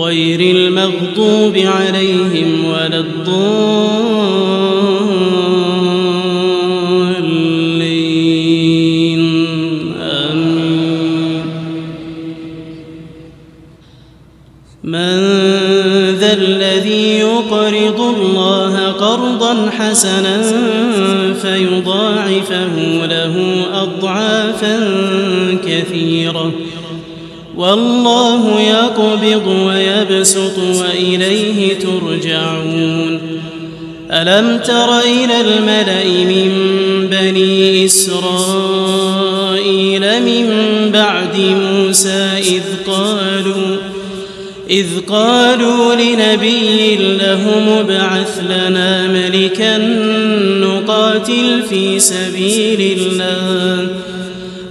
غير المغضوب عليهم ولا الضالين. آمين. من ذا الذي يقرض الله قرضا حسنا فيضاعفه له أضعافا كثيرة. والله يقبض ويبسط وإليه ترجعون. ألم تر إلى الملأ من بني إسرائيل من بعد موسى إذ قالوا إذ قالوا لنبي لهم ابعث لنا ملكا نقاتل في سبيل الله.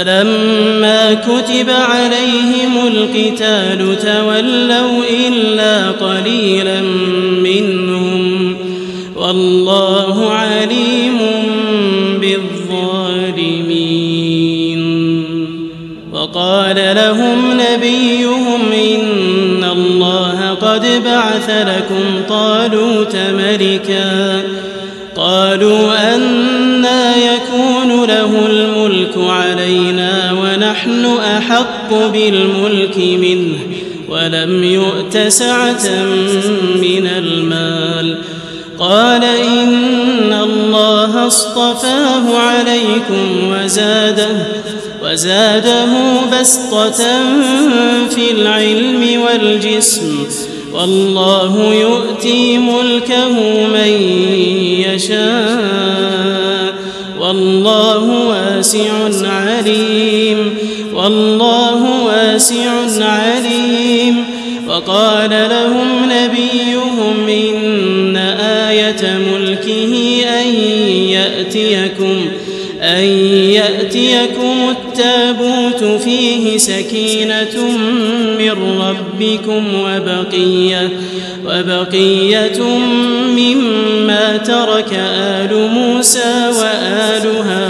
فلما كتب عليهم القتال تولوا إلا قليلا منهم والله عليم بالظالمين. وقال لهم نبيهم إن الله قد بعث لكم طالوت ملكا قالوا أنا يكون له الملك علينا ونحن أحق بالملك منه ولم يؤت سعة من المال. قال إن الله اصطفاه عليكم وزاده وزاده بسطة في العلم والجسم. والله يؤتي ملكه من يشاء. والله واسع عليم. والله واسع عليم. وقال لهم نبيهم إن آية ملكه أن يأتيكم أن يأتيكم التابوت فيه سكينة من ربكم وبقية وبقية مما ترك آل موسى وآل هارون.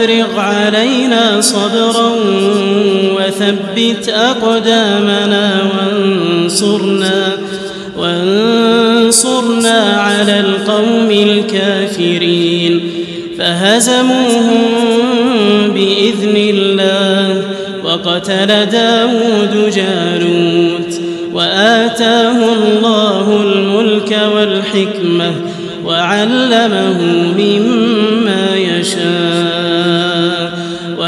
ربنا أفرغ علينا صبرا وثبت أقدامنا وانصرنا وانصرنا على القوم الكافرين فهزموهم بإذن الله وقتل داود جالوت وآتاه الله الملك والحكمة وعلمه مما يشاء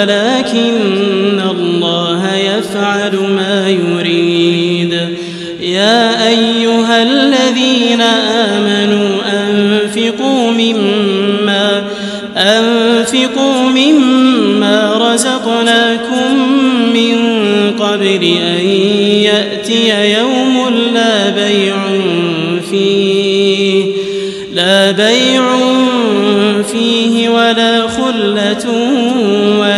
ولكن الله يفعل ما يريد. يا أيها الذين آمنوا أنفقوا مما أنفقوا مما رزقناكم من قبل أن يأتي يوم لا بيع فيه لا بيع فيه ولا خلة ولا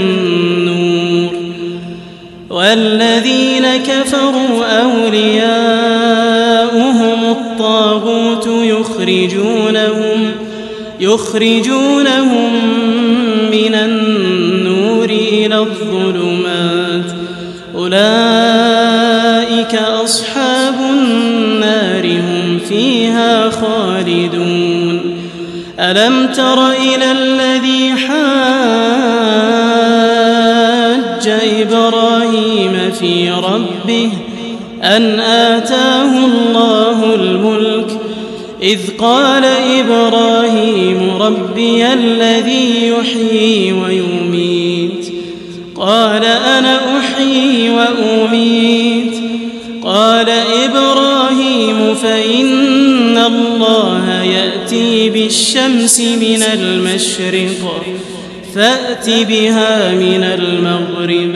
والذين كفروا أولياؤهم الطاغوت يخرجونهم يخرجونهم من النور إلى الظلمات أولئك أصحاب النار هم فيها خالدون ألم تر إلى الذي حاج في ربه أن آتاه الله الملك إذ قال إبراهيم ربي الذي يحيي ويميت قال أنا أحيي وأميت قال إبراهيم فإن الله يأتي بالشمس من المشرق فأت بها من المغرب